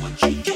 what you do.